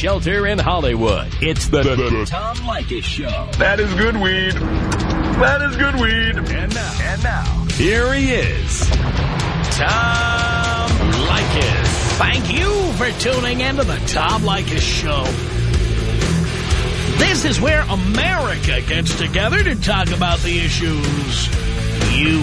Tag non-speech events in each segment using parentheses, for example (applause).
Shelter in Hollywood. It's the, the, the Tom Leykis Show. That is good weed. That is good weed. And now, and now, here he is, Tom Leykis. Thank you for tuning into the Tom Leykis Show. This is where America gets together to talk about the issues you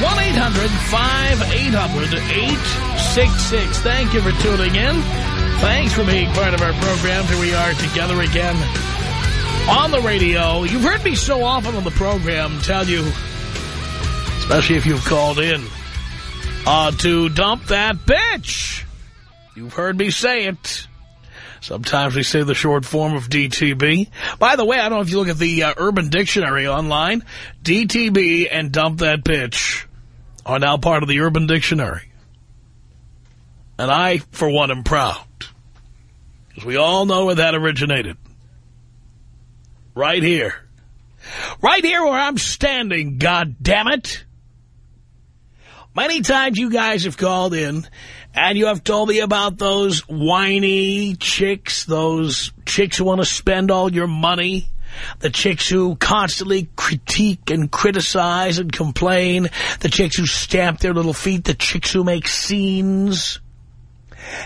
1-800-5800-866. Thank you for tuning in. Thanks for being part of our program. Here we are together again on the radio. You've heard me so often on the program tell you, especially if you've called in, uh, to dump that bitch. You've heard me say it. Sometimes we say the short form of DTB. By the way, I don't know if you look at the uh, Urban Dictionary online, DTB and dump that bitch are now part of the Urban Dictionary. And I, for one, am proud. Because we all know where that originated. Right here. Right here where I'm standing, God damn it! Many times you guys have called in and you have told me about those whiny chicks, those chicks who want to spend all your money, the chicks who constantly critique and criticize and complain, the chicks who stamp their little feet, the chicks who make scenes,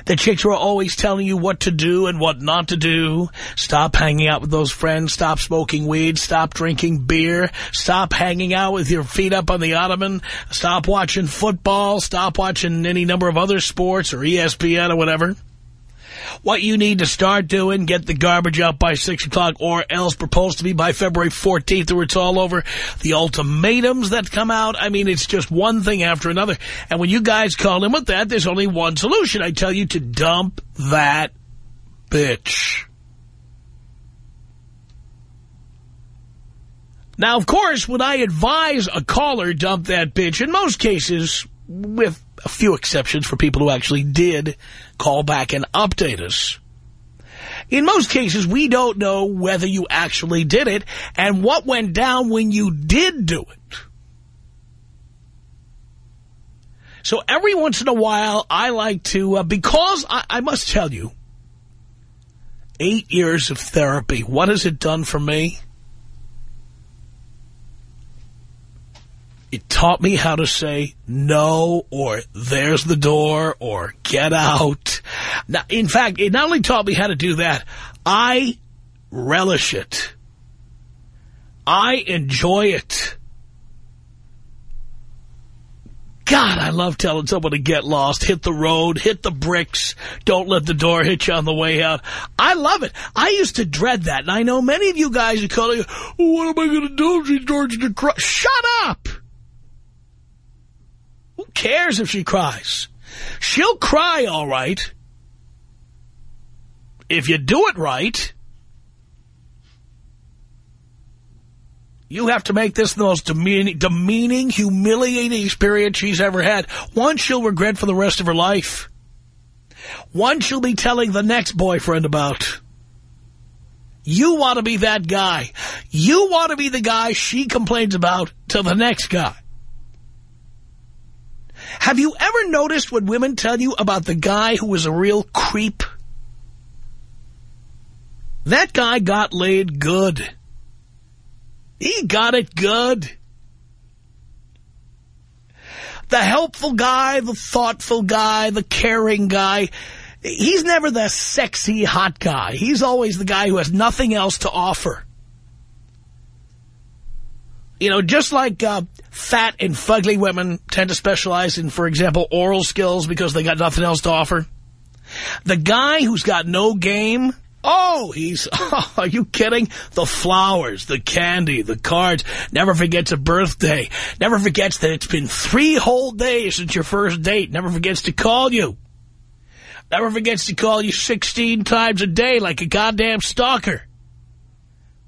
the chicks who are always telling you what to do and what not to do. Stop hanging out with those friends. Stop smoking weed. Stop drinking beer. Stop hanging out with your feet up on the ottoman. Stop watching football. Stop watching any number of other sports or ESPN or whatever. What you need to start doing, get the garbage out by 6 o'clock or else proposed to me by February 14th or it's all over. The ultimatums that come out, I mean, it's just one thing after another. And when you guys call in with that, there's only one solution. I tell you to dump that bitch. Now, of course, when I advise a caller dump that bitch, in most cases, with a few exceptions for people who actually did call back and update us. In most cases, we don't know whether you actually did it and what went down when you did do it. So every once in a while, I like to, uh, because I, I must tell you, eight years of therapy, what has it done for me? It taught me how to say no or there's the door or get out. Now, in fact, it not only taught me how to do that, I relish it. I enjoy it. God, I love telling someone to get lost, hit the road, hit the bricks, don't let the door hit you on the way out. I love it. I used to dread that, and I know many of you guys are calling, what am I going to do if she cry? Shut up! Who cares if she cries? She'll cry all right. If you do it right, you have to make this the most demeaning, demeaning, humiliating experience she's ever had. One she'll regret for the rest of her life. One she'll be telling the next boyfriend about. You want to be that guy. You want to be the guy she complains about to the next guy. Have you ever noticed what women tell you about the guy who was a real creep? That guy got laid good. He got it good. The helpful guy, the thoughtful guy, the caring guy, he's never the sexy hot guy. He's always the guy who has nothing else to offer. You know, just like uh, fat and fugly women tend to specialize in, for example, oral skills because they got nothing else to offer. The guy who's got no game, oh, he's, (laughs) oh, are you kidding? The flowers, the candy, the cards, never forgets a birthday, never forgets that it's been three whole days since your first date, never forgets to call you. Never forgets to call you 16 times a day like a goddamn stalker.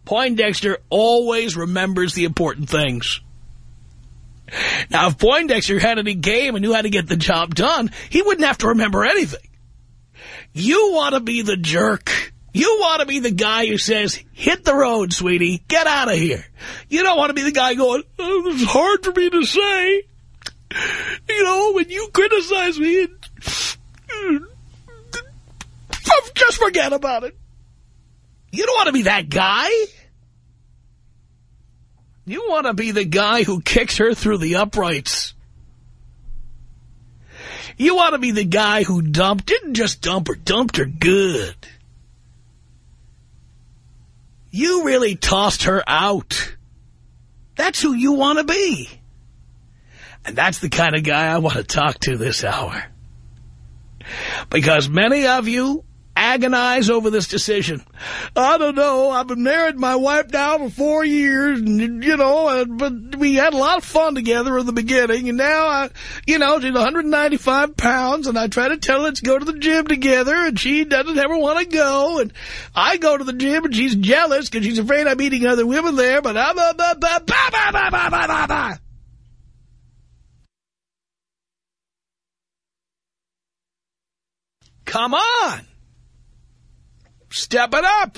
Poindexter always remembers the important things. Now, if Poindexter had any game and knew how to get the job done, he wouldn't have to remember anything. You want to be the jerk. You want to be the guy who says, hit the road, sweetie. Get out of here. You don't want to be the guy going, oh, it's hard for me to say. You know, when you criticize me, mm, just forget about it. You don't want to be that guy. You want to be the guy who kicks her through the uprights. You want to be the guy who dumped, didn't just dump her, dumped her good. You really tossed her out. That's who you want to be. And that's the kind of guy I want to talk to this hour. Because many of you agonize over this decision. I don't know. I've been married my wife now for four years, and, you know, uh, but we had a lot of fun together in the beginning, and now, I, you know, she's 195 pounds, and I try to tell her let's go to the gym together, and she doesn't ever want to go, and I go to the gym, and she's jealous because she's afraid I'm meeting other women there, but I'm a... Bah, bah, bah, bah, bah, bah, bah, bah, bah. Come on! Step it up.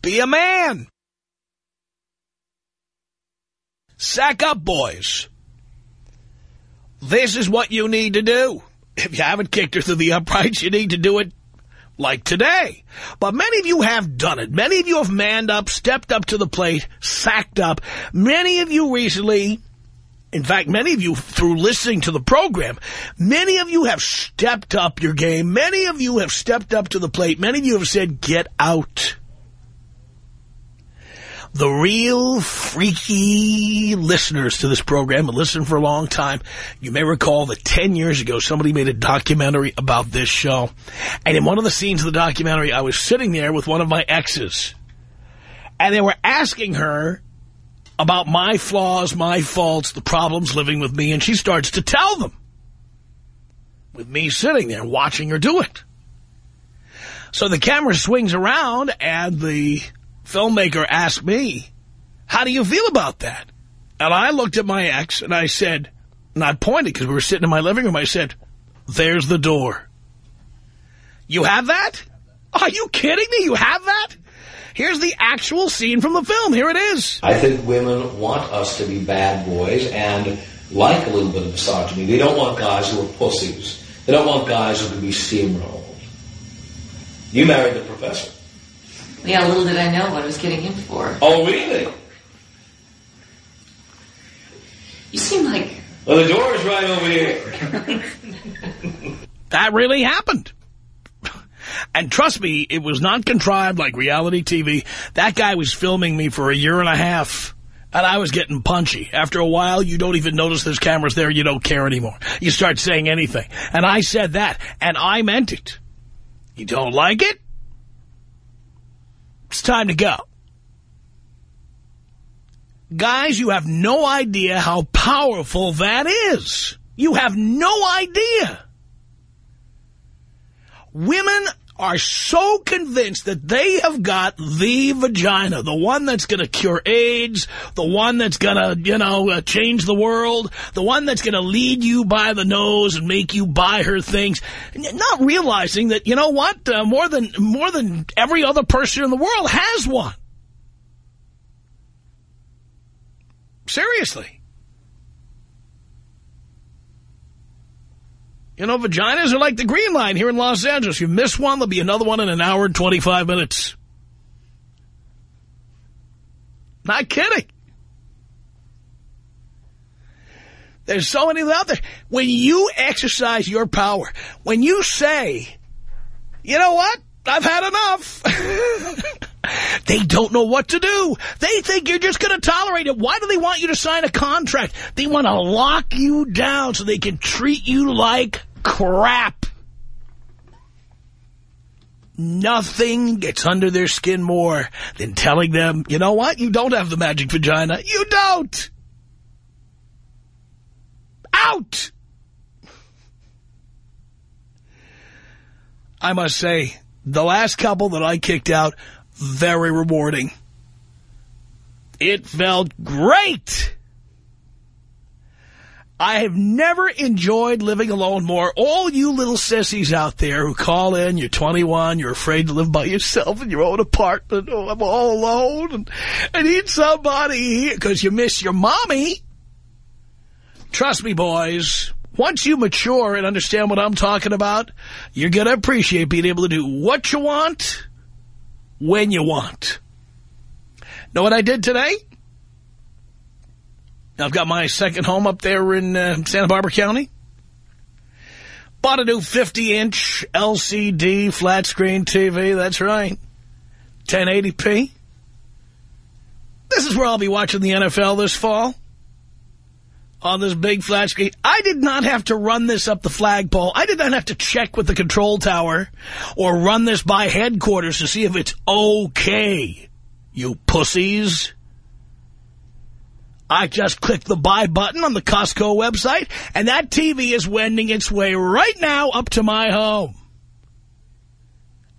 Be a man. Sack up, boys. This is what you need to do. If you haven't kicked her through the uprights, you need to do it like today. But many of you have done it. Many of you have manned up, stepped up to the plate, sacked up. Many of you recently in fact, many of you, through listening to the program, many of you have stepped up your game. Many of you have stepped up to the plate. Many of you have said, get out. The real freaky listeners to this program and listen for a long time, you may recall that 10 years ago, somebody made a documentary about this show. And in one of the scenes of the documentary, I was sitting there with one of my exes. And they were asking her about my flaws, my faults, the problems living with me, and she starts to tell them. With me sitting there watching her do it. So the camera swings around, and the filmmaker asked me, how do you feel about that? And I looked at my ex, and I said, I pointed because we were sitting in my living room, I said, there's the door. You have that? Are you kidding me? You have that? Here's the actual scene from the film. Here it is. I think women want us to be bad boys and like a little bit of misogyny. They don't want guys who are pussies. They don't want guys who can be steamrolled. You married the professor. Yeah, little did I know what I was getting in for. Oh, really? You seem like... Well, the door is right over here. (laughs) that really happened. And trust me, it was not contrived like reality TV. That guy was filming me for a year and a half. And I was getting punchy. After a while, you don't even notice there's cameras there. You don't care anymore. You start saying anything. And I said that. And I meant it. You don't like it? It's time to go. Guys, you have no idea how powerful that is. You have no idea. Women are so convinced that they have got the vagina, the one that's going to cure AIDS, the one that's going to, you know, uh, change the world, the one that's going to lead you by the nose and make you buy her things, not realizing that, you know what, uh, more than more than every other person in the world has one. Seriously. You know, vaginas are like the Green Line here in Los Angeles. You miss one, there'll be another one in an hour and 25 minutes. Not kidding. There's so many out there. When you exercise your power, when you say, you know what, I've had enough, (laughs) they don't know what to do. They think you're just going to tolerate it. Why do they want you to sign a contract? They want to lock you down so they can treat you like crap. Nothing gets under their skin more than telling them, you know what, you don't have the magic vagina. You don't. Out. I must say, the last couple that I kicked out, very rewarding. It felt great. I have never enjoyed living alone more. All you little sissies out there who call in, you're 21, you're afraid to live by yourself in your own apartment. Oh, I'm all alone and I need somebody because you miss your mommy. Trust me, boys, once you mature and understand what I'm talking about, you're going to appreciate being able to do what you want when you want. Know what I did today? I've got my second home up there in uh, Santa Barbara County. Bought a new 50-inch LCD flat screen TV. That's right. 1080p. This is where I'll be watching the NFL this fall. On this big flat screen. I did not have to run this up the flagpole. I did not have to check with the control tower or run this by headquarters to see if it's okay. You pussies. I just clicked the buy button on the Costco website, and that TV is wending its way right now up to my home.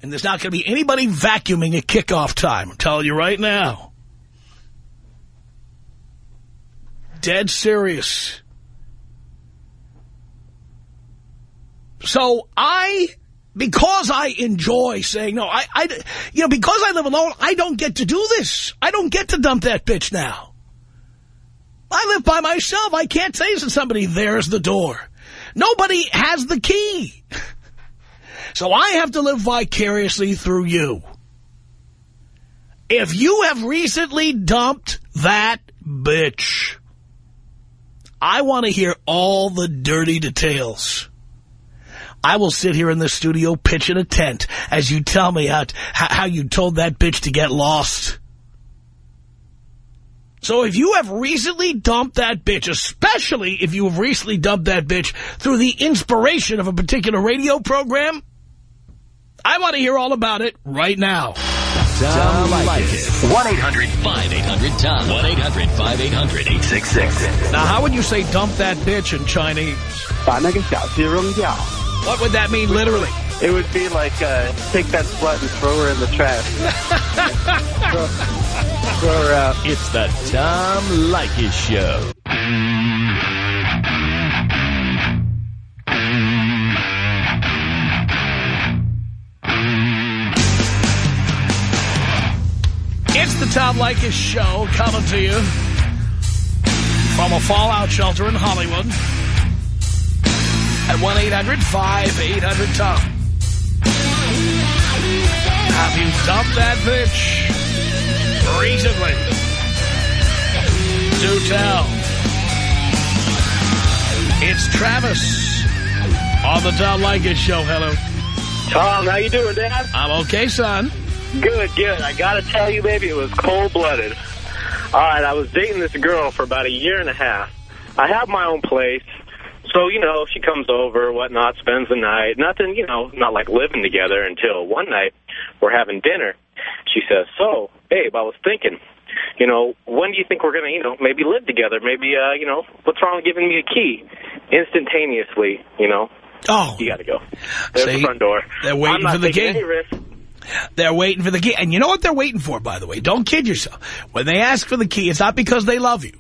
And there's not going to be anybody vacuuming at kickoff time. I'm telling you right now. Dead serious. So I, because I enjoy saying no, I, I, you know, because I live alone, I don't get to do this. I don't get to dump that bitch now. I live by myself. I can't say to somebody, there's the door. Nobody has the key. (laughs) So I have to live vicariously through you. If you have recently dumped that bitch, I want to hear all the dirty details. I will sit here in the studio pitching a tent as you tell me how, how you told that bitch to get lost. So if you have recently dumped that bitch, especially if you have recently dumped that bitch through the inspiration of a particular radio program, I want to hear all about it right now. Tom Leykis. 1-800-5800-TOM. 1-800-5800-866. Now, how would you say dump that bitch in Chinese? What would that mean literally? It would be like, uh, take that slut and throw her in the trash. throw, (laughs) throw her out. It's the Tom Leykis Show. It's the Tom Leykis Show coming to you from a fallout shelter in Hollywood at 1-800-5800-TOM. Have you dumped that bitch recently? Do tell. It's Travis on the Tom Leykis Show. Hello. Tom, how you doing, Dad? I'm okay, son. Good, good. I gotta tell you, baby, it was cold-blooded. All right, I was dating this girl for about a year and a half. I have my own place. So, you know, she comes over, whatnot, spends the night. Nothing, you know, not like living together until one night we're having dinner. She says, so, babe, I was thinking, you know, when do you think we're going to, you know, maybe live together? Maybe, uh, you know, what's wrong with giving me a key? Instantaneously, you know, Oh, you got to go. There's See, the front door. they're waiting for the key. They're waiting for the key. And you know what they're waiting for, by the way? Don't kid yourself. When they ask for the key, it's not because they love you.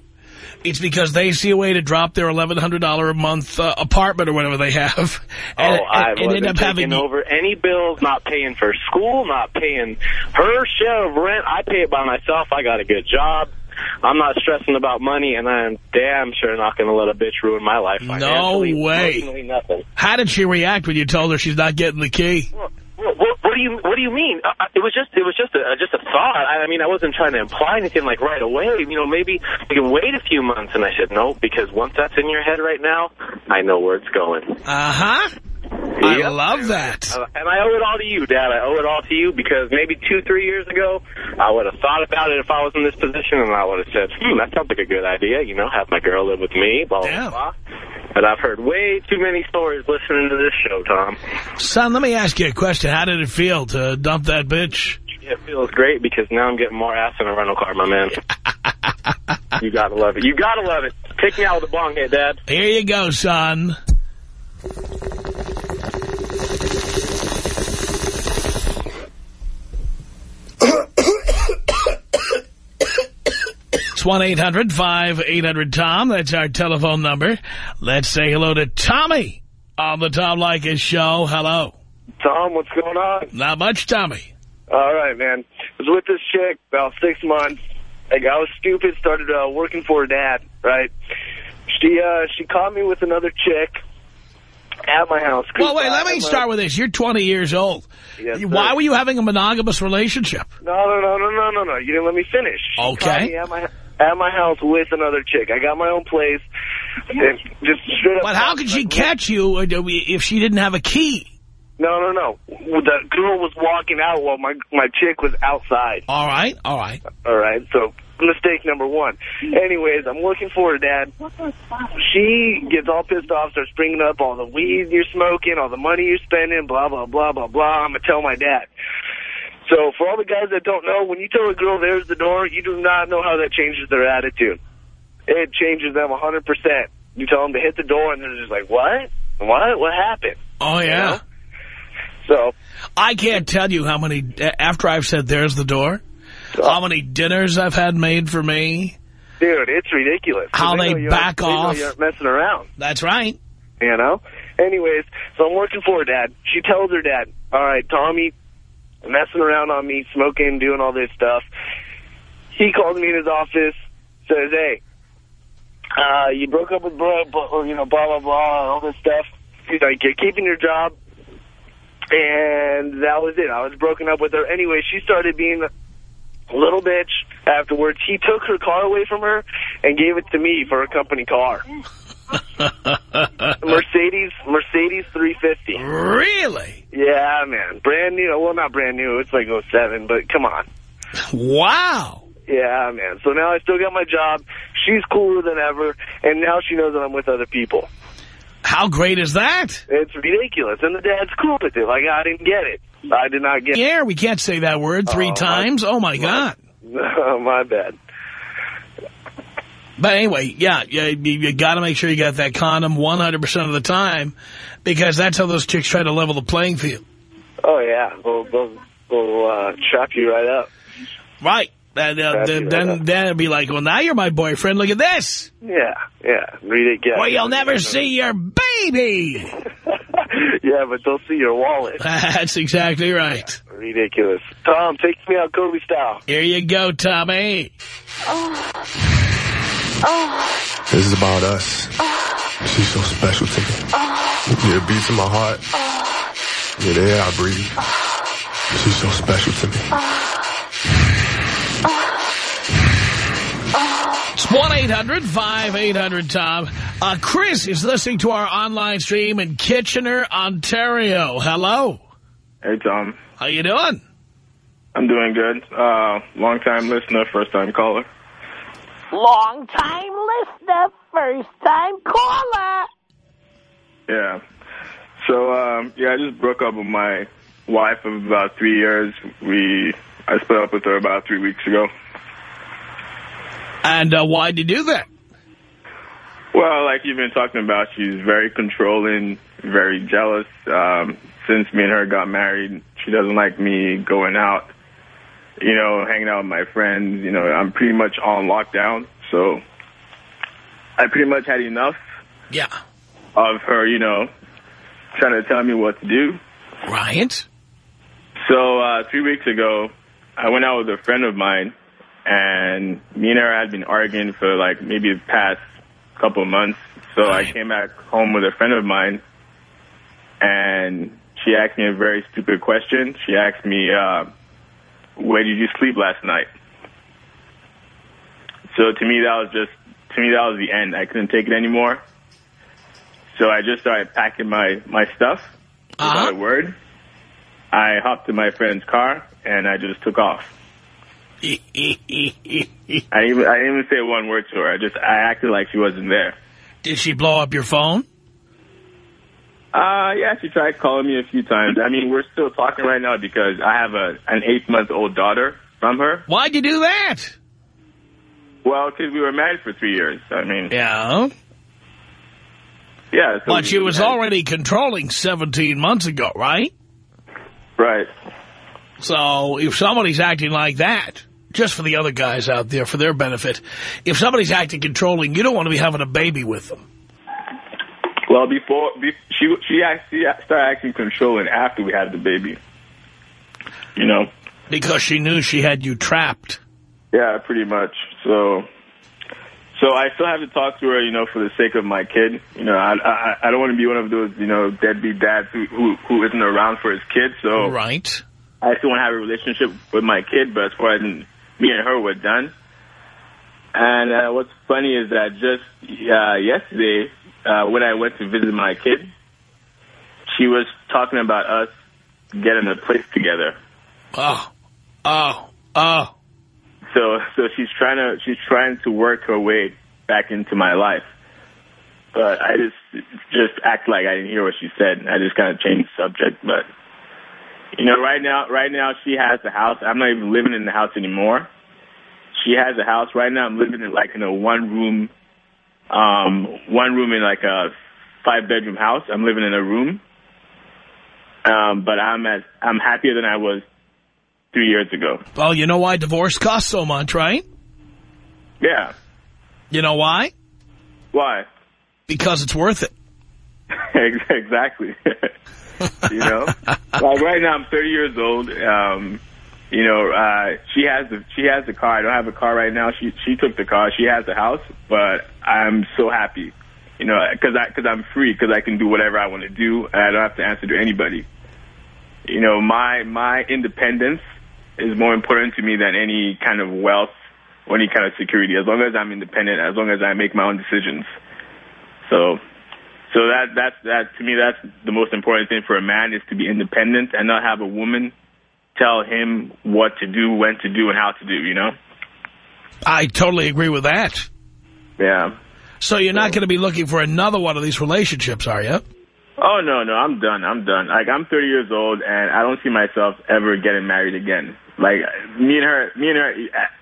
It's because they see a way to drop their $1,100 a month uh, apartment or whatever they have. And, oh, I and, and end up having over any bills, not paying for school, not paying her share of rent. I pay it by myself. I got a good job. I'm not stressing about money, and I'm damn sure not going to let a bitch ruin my life No way. Nothing. How did she react when you told her she's not getting the key? What, what, what do you What do you mean? Uh, it was just it was just a just a thought. I, mean, I wasn't trying to imply anything like right away. You know, maybe we can wait a few months. And I said no, because once that's in your head right now, I know where it's going. Uh-huh. I Yep. love that. Uh, and I owe it all to you, Dad. I owe it all to you because maybe two, three years ago, I would have thought about it if I was in this position, and I would have said, hmm, that sounds like a good idea, you know, have my girl live with me, blah, blah, blah. But I've heard way too many stories listening to this show, Tom. Son, let me ask you a question. How did it feel to dump that bitch? It feels great because now I'm getting more ass in a rental car, my man. (laughs) you gotta love it. You gotta love it. Take me out with a bong head, Dad. Here you go, son. It's 1-800-5800-TOM. That's our telephone number. Let's say hello to Tommy on the Tom Leykis show. Hello. Tom, what's going on? Not much, Tommy. All right, man. I was with this chick about six months. Like, I was stupid, started uh, working for her dad, right? She uh, she caught me with another chick at my house. Well, wait, let me start with this. You're 20 years old. Yes, sir. Why were you having a monogamous relationship? No, no, no, no, no, no, no. You didn't let me finish. Okay. me at my, at my house with another chick. I got my own place. And just straight up. But how could she catch you uh, if she didn't have a key? No, no, no. The girl was walking out while my my chick was outside. All right, all right. All right, so mistake number one. Anyways, I'm looking for her dad. She gets all pissed off, starts bringing up all the weed you're smoking, all the money you're spending, blah, blah, blah, blah, blah. I'm going to tell my dad. So for all the guys that don't know, when you tell a girl there's the door, you do not know how that changes their attitude. It changes them 100%. You tell them to hit the door, and they're just like, what? What? What happened? Oh, yeah. know? So, I can't tell you how many, after I've said there's the door, how many dinners I've had made for me. dude, it's ridiculous. How they you back aren't- they off. you aren't messing around. That's right. you know? Anyways, so I'm working for her dad. She tells her dad, all right, Tommy, messing around on me, smoking, doing all this stuff. He calls me in his office, says, hey, uh, you broke up with blah, or, you know, blah, blah, blah, all this stuff. He's like, you're keeping your job. And that was it. I was broken up with her. Anyway, she started being a little bitch afterwards. He took her car away from her and gave it to me for a company car. (laughs) Mercedes, Mercedes 350. Really? Yeah, man. Brand new. Well, not brand new. It's like 07, but come on. Wow. Yeah, man. So now I still got my job. She's cooler than ever, and now she knows that I'm with other people. How great is that? It's ridiculous, and the dad's cool with it. Like, I didn't get it. I did not get it. Yeah, we can't say that word three Oh, my- times. Oh, my God. it. (laughs) Oh, my bad. But anyway, yeah, you, you, you got to make sure you got that condom 100% of the time because that's how those chicks try to level the playing field. Oh, yeah. They'll, they'll, they'll uh, chop you right up. Right. And, uh, That's then, right. then, then it'd be like, well, now you're my boyfriend. Look at this. Yeah, yeah. Read it, yeah. Well, you'll never see your baby. (laughs) yeah, but they'll see your wallet. (laughs) That's exactly right. Ridiculous. Tom, take me out Kobe style. Here you go, Tommy. This is about us. She's so special to me. Yeah, it beats in my heart. Yeah, the air I breathe. She's so special to me. It's 1-800-5800-TOM. Uh, Chris is listening to our online stream in Kitchener, Ontario. Hello. Hey, Tom. How you doing? I'm doing good. Uh, long time listener, first time caller. Long time listener, first time caller. Yeah. So, um, yeah, I just broke up with my wife of about three years. We, I split up with her about three weeks ago. And uh, why'd you do that? Well, like you've been talking about, she's very controlling, very jealous. Um, since me and her got married, she doesn't like me going out, you know, hanging out with my friends. You know, I'm pretty much on lockdown, so I pretty much had enough Yeah. of her, you know, trying to tell me what to do. Right. So uh, three weeks ago, I went out with a friend of mine, and me and her had been arguing for like maybe the past couple of months. So I came back home with a friend of mine, and she asked me a very stupid question. She asked me, uh, "Where did you sleep last night?" So to me, that was just to me that was the end. I couldn't take it anymore. So I just started packing my my stuff without Uh-huh. a word. I hopped in my friend's car and I just took off. (laughs) I even I didn't even say one word to her. I just I acted like she wasn't there. Did she blow up your phone? Uh yeah, she tried calling me a few times. I mean, we're still talking right now because I have a an eight month old daughter from her. Why'd you do that? Well, because we were married for three years. I mean, Yeah. yeah. So But she was married. already controlling 17 months ago, right? right. So if somebody's acting like that, just for the other guys out there, for their benefit, if somebody's acting controlling, you don't want to be having a baby with them. Well, before be, she she actually started acting controlling after we had the baby. You know. Because she knew she had you trapped. Yeah, pretty much. So, so I still have to talk to her, you know, for the sake of my kid. You know, I I, I don't want to be one of those, you know, deadbeat dads who, who who isn't around for his kid. So right. I still want to have a relationship with my kid, but as far as me and her were done. And uh, what's funny is that just uh, yesterday, uh, when I went to visit my kid, she was talking about us getting a place together. Oh, oh, oh. So, so she's trying to she's trying to work her way back into my life. But I just just act like I didn't hear what she said. I just kind of changed the subject. But you know, right now, right now she has a house. I'm not even living in the house anymore. She has a house right now. I'm living in like in a one room, um, one room in like a five bedroom house. I'm living in a room. Um, but I'm as I'm happier than I was two years ago. Well, you know why divorce costs so much, right? Yeah. You know why? Why? Because it's worth it. (laughs) exactly. (laughs) you know, like right now I'm 30 years old. Um, you know, uh, she has the she has the car. I don't have a car right now. She she took the car. She has the house, but I'm so happy. You know, because I because I'm free because I can do whatever I want to do and I don't have to answer to anybody. You know, my my independence is more important to me than any kind of wealth or any kind of security. As long as I'm independent, as long as I make my own decisions. So so that that's that to me that's the most important thing for a man is to be independent and not have a woman tell him what to do, when to do, and how to do. You know. I totally agree with that. Yeah. So you're not going to be looking for another one of these relationships, are you? Oh no, no, I'm done. I'm done. Like I'm 30 years old, and I don't see myself ever getting married again. Like me and her, me and her,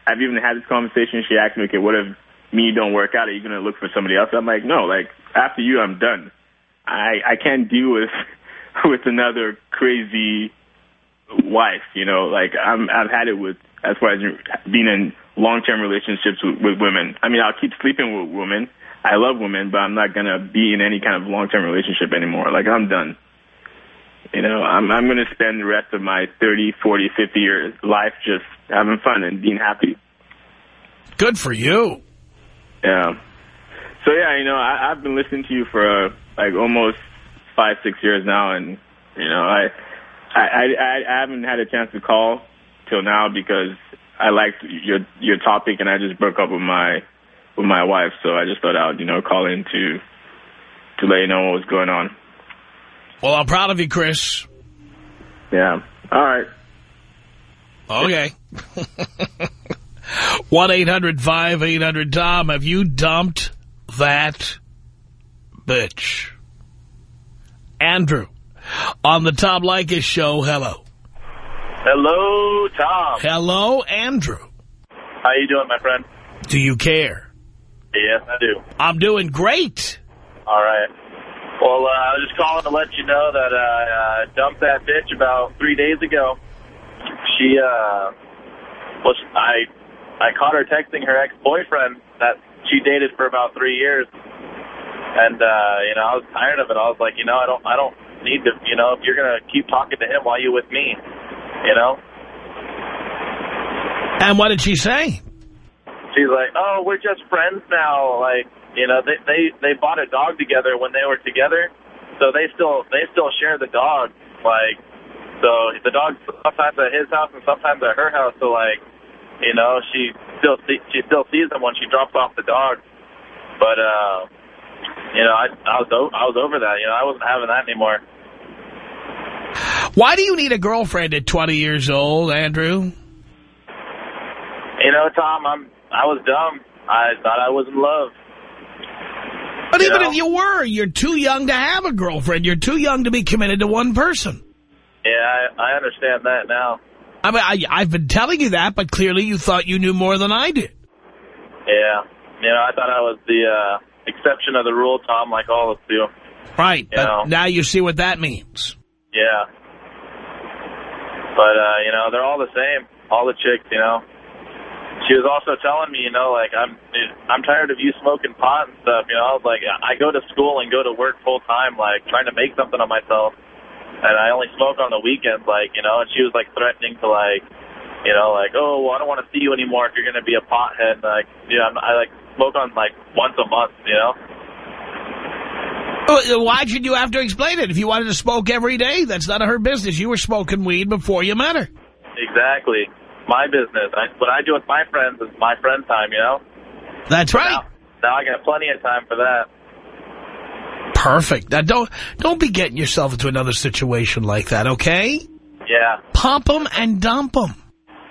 I've even had this conversation. She asked me, "Okay, what if me don't work out? Are you going to look for somebody else?" I'm like, "No, like after you, I'm done. I I can't deal with (laughs) with another crazy wife. You know, like I'm I've had it with as far as being in long term relationships with, with women. I mean, I'll keep sleeping with women. I love women, but I'm not gonna be in any kind of long term relationship anymore. Like I'm done. You know, I'm I'm gonna spend the rest of my 30, 40, 50 year life just having fun and being happy. Good for you. Yeah. So yeah, you know, I, I've been listening to you for uh, like almost five, six years now, and you know, I, I, I, I haven't had a chance to call till now because I liked your your topic, and I just broke up with my with my wife, so I just thought I'd you know call in to to let you know what was going on. Well, I'm proud of you, Chris. Yeah. All right. Okay. (laughs) 1-800-5800-TOM. Have you dumped that bitch? Andrew, on the Tom Leykis show, hello. Hello, Tom. Hello, Andrew. How you doing, my friend? Do you care? Yes, I do. I'm doing great. All right. Well, uh, I was just calling to let you know that I uh, dumped that bitch about three days ago. She, uh, was, I, I caught her texting her ex-boyfriend that she dated for about three years. And, uh, you know, I was tired of it. I was like, you know, I don't, I don't need to, you know, if you're going to keep talking to him while you with me, you know? And what did she say? She's like, oh, we're just friends now. Like, you know, they, they, they bought a dog together when they were together. So they still, they still share the dog. Like, so the dog's sometimes at his house and sometimes at her house. So like, you know, she still see, she still sees him when she drops off the dog. But uh, you know, I I was I was over that. You know, I wasn't having that anymore. Why do you need a girlfriend at 20 years old, Andrew? You know, Tom, I'm I was dumb. I thought I was in love. But You even know? if you were, you're too young to have a girlfriend. You're too young to be committed to one person. Yeah, I, I understand that now. I mean, I, I've been telling you that, but clearly you thought you knew more than I did. Yeah, you know, I thought I was the uh, exception of the rule, Tom, like all of us do. Right, You but know. now you see what that means. Yeah. But, uh, you know, they're all the same. All the chicks, you know. she was also telling me, you know, like I'm I'm tired of you smoking pot and stuff. You know, I was like I go to school and go to work full time, like trying to make something of myself, and I only smoke on the weekends, like you know. And she was like threatening to like, you know, like oh, well, I don't want to see you anymore if you're gonna be a pothead. Like, you know, I like smoke on like once a month, you know. Why should you have to explain it? If you wanted to smoke every day, that's none of her business. You were smoking weed before you met her. Exactly. My business. I, what I do with my friends is my friend time, you know? That's right. Now, now I got plenty of time for that. Perfect. Now, don't, don't be getting yourself into another situation like that, okay? Yeah. Pump them and dump them.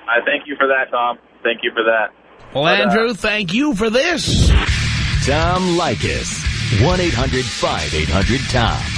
I thank you for that, Tom. Thank you for that. Well, But, uh, Andrew, thank you for this. Tom Leykis. 1-800-5800-TOM.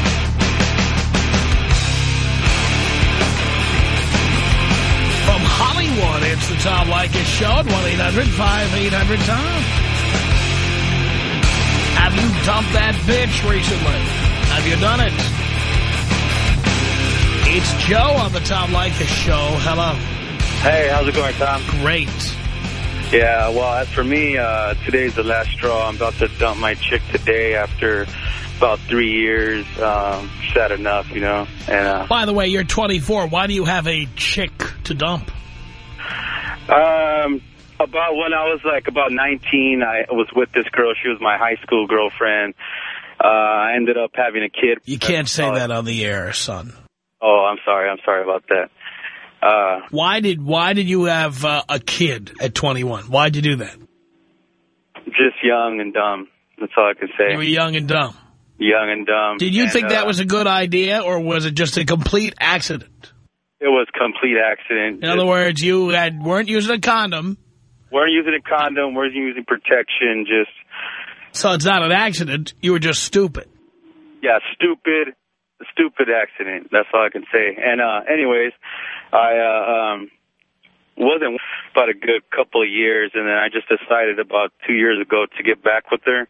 Hollywood, it's the Tom Leykis Show at 1-800-5800-TOM. Have you dumped that bitch recently? Have you done it? It's Joe on the Tom Leykis Show. Hello. Hey, how's it going, Tom? Great. Yeah, well, as for me, uh, today's the last straw. I'm about to dump my chick today after about three years. Um, sad enough, you know. And uh, By the way, you're 24. Why do you have a chick to dump? Um, about when I was like about 19, I was with this girl. She was my high school girlfriend. Uh, I ended up having a kid. You can't say that on the air, son. Oh, I'm sorry. I'm sorry about that. Uh, Why did Why did you have uh, a kid at 21? Why'd you do that? just young and dumb. That's all I can say. You were young and dumb. Young and dumb. Did you And, think that uh, was a good idea, or was it just a complete accident? It was complete accident. In other words, you had weren't using a condom, weren't using a condom. weren't using protection. Just so it's not an accident. You were just stupid. yeah, stupid, stupid accident. That's all I can say. And uh, anyways, I uh, um, wasn't about a good couple of years, and then I just decided about two years ago to get back with her.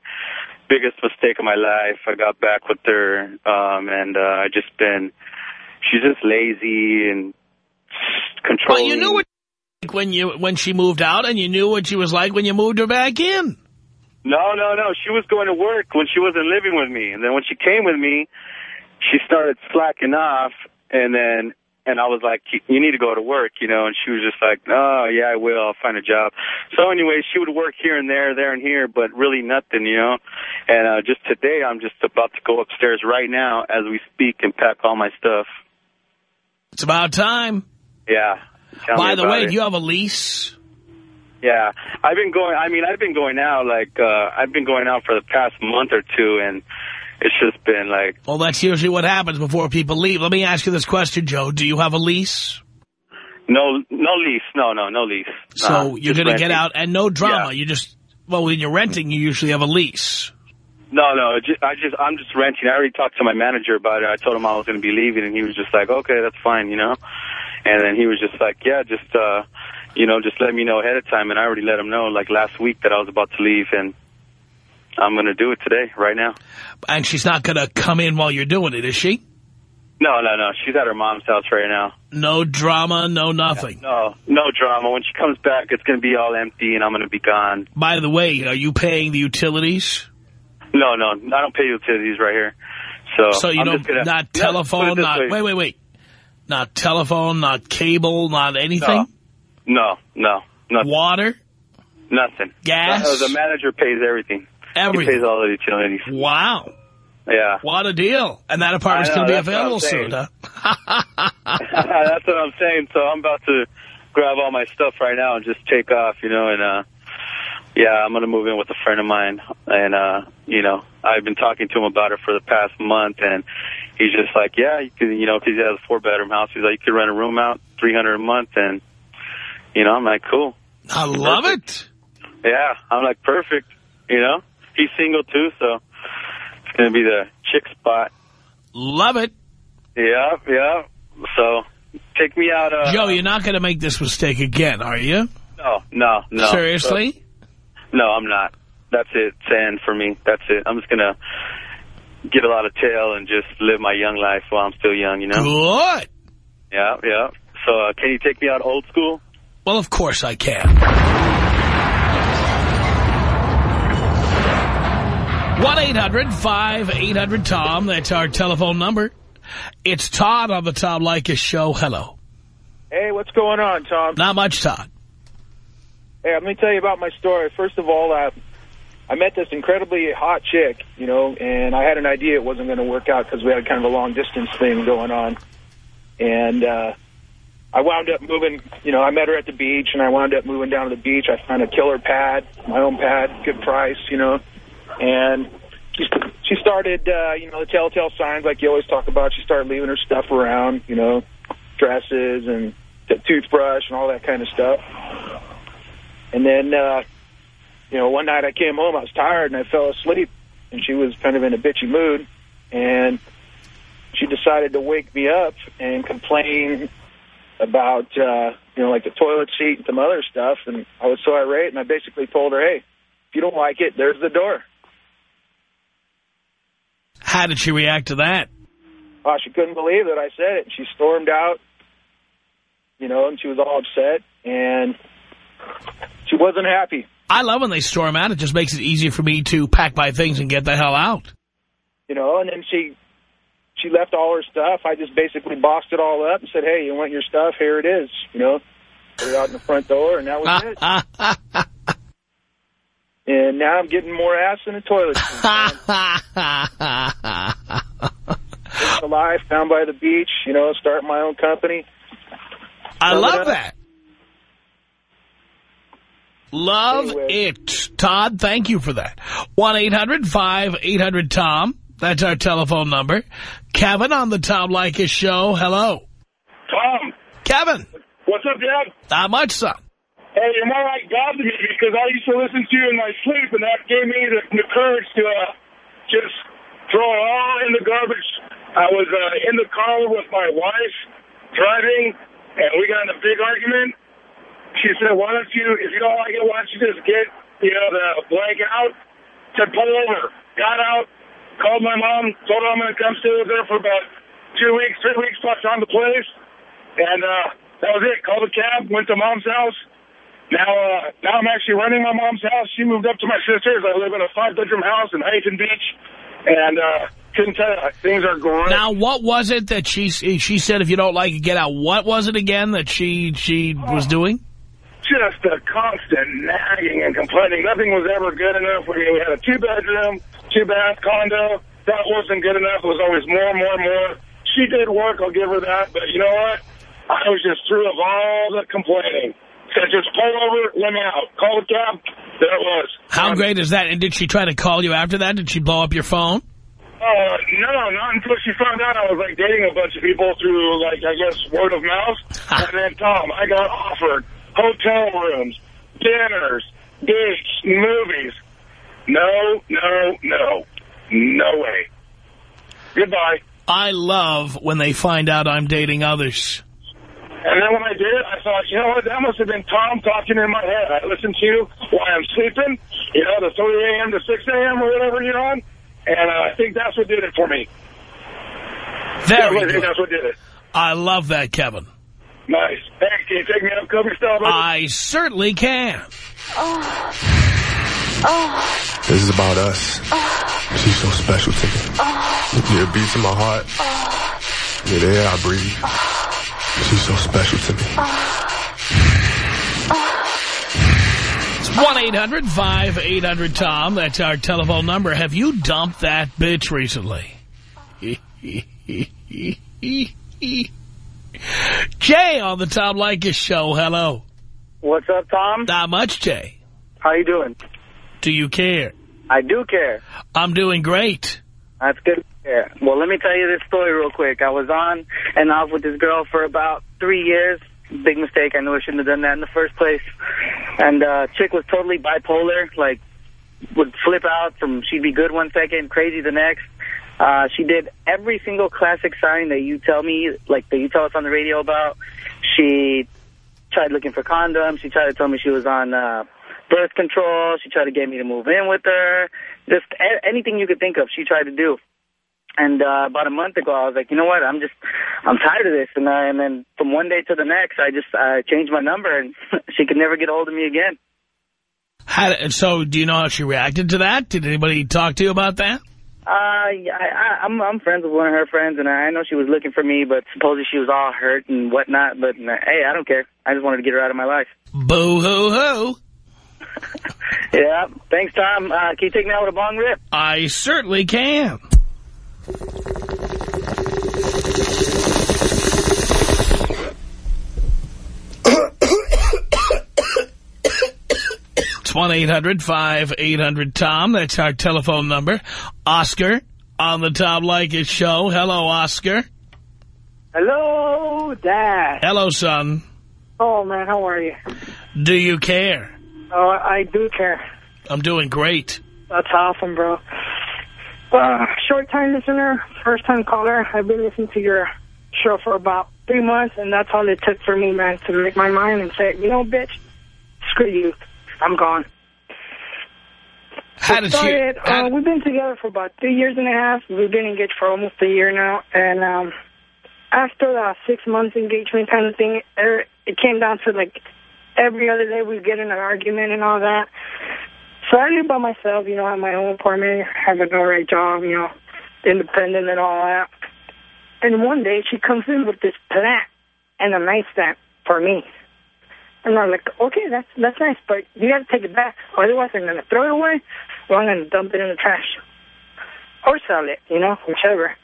Biggest mistake of my life. I got back with her, um, and uh, I just been. She's just lazy and Well, controlling. you knew what when you when she moved out, and you knew what she was like when you moved her back in. No, no, no. She was going to work when she wasn't living with me. And then when she came with me, she started slacking off. And then, and I was like, you need to go to work, you know. And she was just like, oh, yeah, I will. I'll find a job. So anyway, she would work here and there, there and here, but really nothing, you know. And uh, just today, I'm just about to go upstairs right now as we speak and pack all my stuff. It's about time. Yeah. By the way, it. do you have a lease? Yeah, I've been going. I mean, I've been going out like uh I've been going out for the past month or two, and it's just been like Well, that's usually what happens before people leave. Let me ask you this question, Joe. Do you have a lease? no, no lease, no, no, no lease. So Nah, you're going to get out and no drama. Yeah. You just, well, when you're renting, you usually have a lease. No, no, it ju- I just I'm just renting. I already talked to my manager about it. I told him I was going to be leaving, and he was just like, okay, that's fine, you know. And then he was just like, yeah, just uh, you know, just let me know ahead of time. And I already let him know like last week that I was about to leave, and I'm going to do it today, right now. And she's not going to come in while you're doing it, is she? No, no, no. She's at her mom's house right now. No drama, no nothing. No, no drama. When she comes back, it's going to be all empty, and I'm going to be gone. By the way, are you paying the utilities? No, no, I don't pay utilities right here. So, So you I'm don't, gonna, not Let's put it telephone, not, way. wait, wait, wait. Not telephone, not cable, not anything? No, no, nothing. Water? Nothing. Gas? No, the manager pays everything. Everything. He pays all the utilities. Wow. Yeah. What a deal. And that apartment's going to be that's what I'm available soon, huh? (laughs) (laughs) That's what I'm saying. So I'm about to grab all my stuff right now and just take off, you know, and, uh, yeah, I'm going to move in with a friend of mine. And, uh, you know, I've been talking to him about it for the past month and he's just like, yeah, you could, you know, if he has a four bedroom house, he's like, you could rent a room out, 300 a month. And, you know, I'm like, cool. I love it. Yeah, I'm like, perfect, you know? He's single too, so It's going to be the chick spot. Love it. Yeah, yeah. So take me out. Uh, Joe, you're not going to make this mistake again, are you? No, no, no. Seriously? No, I'm not. That's it. It's the end for me. That's it. I'm just going to get a lot of tail and just live my young life while I'm still young, you know? Good. Yeah, yeah. So uh, can you take me out old school? Well, of course I can. 1-800-5800-TOM. That's our telephone number. It's Todd on the Tom Leykis show. Hello. Hey, what's going on, Tom? Not much, Todd. Hey, let me tell you about my story. First of all, uh, I met this incredibly hot chick, you know, and I had an idea it wasn't going to work out because we had kind of a long-distance thing going on. And uh, I wound up moving, you know, I met her at the beach, and I wound up moving down to the beach. I found a killer pad, my own pad, good price, you know, and she, she started, uh, you know, the telltale signs like you always talk about. She started leaving her stuff around, you know, dresses and t toothbrush and all that kind of stuff. And then, uh, you know, one night I came home, I was tired, and I fell asleep, and she was kind of in a bitchy mood, and she decided to wake me up and complain about, uh, you know, like the toilet seat and some other stuff, and I was so irate, and I basically told her, hey, if you don't like it, there's the door. How did she react to that? Oh, she couldn't believe that I said it. She stormed out, you know, and she was all upset, and she wasn't happy. I love when they storm out. It just makes it easier for me to pack my things and get the hell out. You know, and then she she left all her stuff. I just basically boxed it all up and said, hey, you want your stuff? Here it is, you know. Put it out in the front door, and that was it. (laughs) And now I'm getting more ass in a toilet. Living a life down by the beach, you know, start my own company. I love up. that. Love it. Todd, thank you for that. 1-800-5800-TOM. That's our telephone number. Kevin on the Tom Leykis show. Hello. Tom. Kevin. What's up, Dad? Not much, son. Hey, you're more like God to me because I used to listen to you in my sleep, and that gave me the, the courage to uh, just throw it all in the garbage. I was uh, in the car with my wife driving, and we got in a big argument. She said, why don't you, if you don't like it, why don't you just get, you know, the blank out? Said, pull over. Got out, called my mom, told her I'm going to come stay with her for about two weeks, three weeks plus on the place. And uh, that was it. Called a cab, went to mom's house. Now, uh, now I'm actually renting my mom's house. She moved up to my sister's. I live in a five-bedroom house in Huntington Beach. And uh, couldn't tell you, things are great. Now, what was it that she she said if you don't like it, get out? What was it again that she she was doing? Just a constant nagging and complaining. Nothing was ever good enough. We, we had a two-bedroom, two-bath condo. That wasn't good enough. It was always more, more, more. She did work, I'll give her that. But you know what? I was just through of all the complaining. Said, just pull over, let me out. Call the cab. There it was. How great is that? And did she try to call you after that? Did she blow up your phone? Uh, no, not until she found out I was, like, dating a bunch of people through, like, I guess, word of mouth. and then, Tom, I got offered hotel rooms, dinners, beach, movies. No, no, no. No way. Goodbye. I love when they find out I'm dating others. And then when I did it, I thought, you know what, that must have been Tom talking in my head. I listened to you while I'm sleeping, you know, the 3 a.m. to 6 a.m. or whatever you're on, and uh, I think that's what did it for me. Very I think that's what did it. I love that, Kevin. Nice. Hey, can you take me up Kobe style, buddy? I certainly can. Oh. Oh. This is about us. She's so special to me. Yeah, it beats in my heart. Oh. Yeah, the air I breathe. Oh. She's so special to me. It's 1-800-5800-TOM. That's our telephone number. Have you dumped that bitch recently? (laughs) Jay on the Tom Leykis show. Hello. What's up, Tom? Not much, Jay. How you doing? Do you care? I do care. I'm doing great. That's good. Yeah. Well, let me tell you this story real quick. I was on and off with this girl for about three years. Big mistake. I knew I shouldn't have done that in the first place. And uh, chick was totally bipolar, like would flip out from she'd be good one second, crazy the next. Uh, she did every single classic sign that you tell me, like that you tell us on the radio about. She tried looking for condoms. She tried to tell me she was on uh, birth control. She tried to get me to move in with her. Just anything you could think of, she tried to do. And uh, about a month ago, I was like, you know what? I'm just, I'm tired of this. And, uh, and then from one day to the next, I just uh, changed my number, and (laughs) she could never get a hold of me again. How, so do you know how she reacted to that? Did anybody talk to you about that? Uh, I, I, I'm I'm friends with one of her friends, and I know she was looking for me, but supposedly she was all hurt and whatnot. But hey, I don't care. I just wanted to get her out of my life. Boo hoo hoo. (laughs) Yeah. Thanks, Tom. Uh, can you take me out with a bong rip? I certainly can. It's 1-800-5800-TOM. That's our telephone number. Oscar on the Tom Leykis show. Hello, Oscar. Hello, Dad. Hello, son. Oh, man, how are you? Do you care? Oh, I do care. I'm doing great. That's awesome, bro. Uh, short-time listener, first-time caller. I've been listening to your show for about three months, and that's all it took for me, man, to make my mind and say, you know, bitch, screw you. I'm gone. How did started, you... Uh, we've been together for about three years and a half. We've been engaged for almost a year now, and um, after the six months engagement kind of thing, er, it came down to like every other day we get in an argument and all that. So I live by myself, you know, I have my own apartment, have an alright job, you know, independent and all that. And one day she comes in with this plant and a nightstand for me. And I'm like, okay, that's that's nice, but you got to take it back, otherwise I'm gonna throw it away, or I'm gonna dump it in the trash, or sell it, you know, whichever.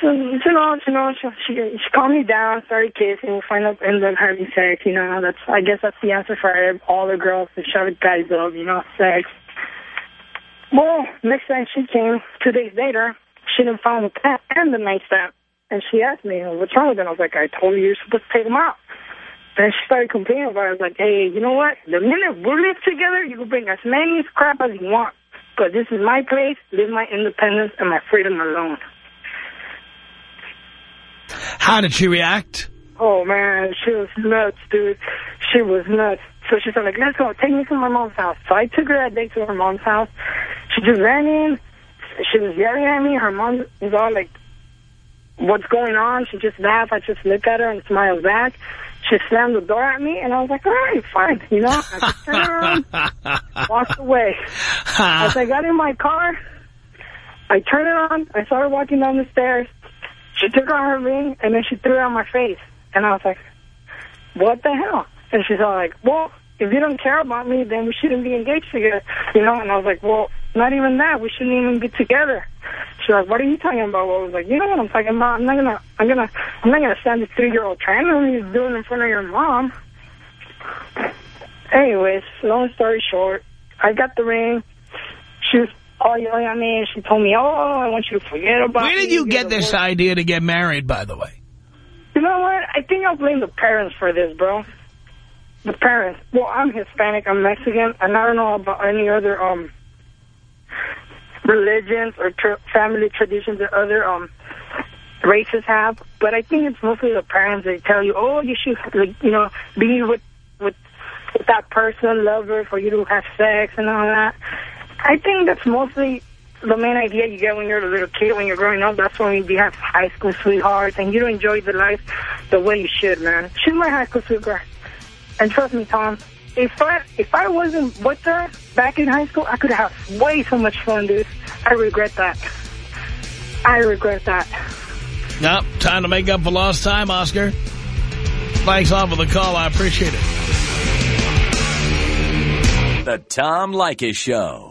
So, you know, you know, she, she, she calmed me down, started kissing, find up end up having sex, you know, that's, I guess that's the answer for all the girls to shut guys up, you know, sex. Well, next time she came, two days later, she didn't find the cat and the nightstand. And she asked me, what's wrong with it? I was like, I told you you're supposed to take them out. And she started complaining about it. I was like, hey, you know what? The minute we live together, you can bring as many crap as you want. But this is my place, live my independence and my freedom alone. How did she react? Oh, man, she was nuts, dude. She was nuts. So she said, like, let's go. Take me to my mom's house. So I took her that day to her mom's house. She just ran in. She was yelling at me. Her mom was all like, what's going on? She just laughed. I just looked at her and smiled back. She slammed the door at me, and I was like, all right, fine. (laughs) You know, I just turned around, walked away. (laughs) As I got in my car, I turned it on. I saw her walking down the stairs. She took on her ring, and then she threw it on my face. And I was like, what the hell? And she's all like, well, if you don't care about me, then we shouldn't be engaged together. You know, and I was like, well, not even that. We shouldn't even be together. She's like, what are you talking about? Well, I was like, you know what I'm talking about? I'm not gonna, I'm gonna, I'm not gonna stand a three-year-old trying to do it in front of your mom. Anyways, long story short, I got the ring. She was all yelling at me, and she told me, oh, I want you to forget about Where did you get this work." idea to get married, by the way? You know what? I think I'll blame the parents for this, bro. The parents. Well, I'm Hispanic, I'm Mexican, and I don't know about any other um religions or tr family traditions that other um races have, but I think it's mostly the parents that tell you, oh, you should, like, you know, be with with with that person, love her, for you to have sex and all that. I think that's mostly the main idea you get when you're a little kid, when you're growing up. That's when you have high school sweethearts, and you don't enjoy the life the way you should, man. She's my high school sweetheart. And trust me, Tom, if I if I wasn't with her back in high school, I could have way so much fun, dude. I regret that. I regret that. No, time to make up for lost time, Oscar. Thanks a lot for the call. I appreciate it. The Tom Leykis Show.